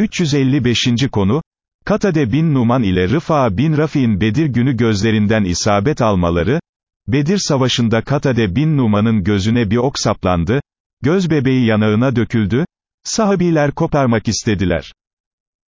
355. konu, Katade bin Numan ile Rıfa bin Rafi'in Bedir günü gözlerinden isabet almaları, Bedir savaşında Katade bin Numan'ın gözüne bir ok saplandı, göz bebeği yanağına döküldü, sahabiler koparmak istediler.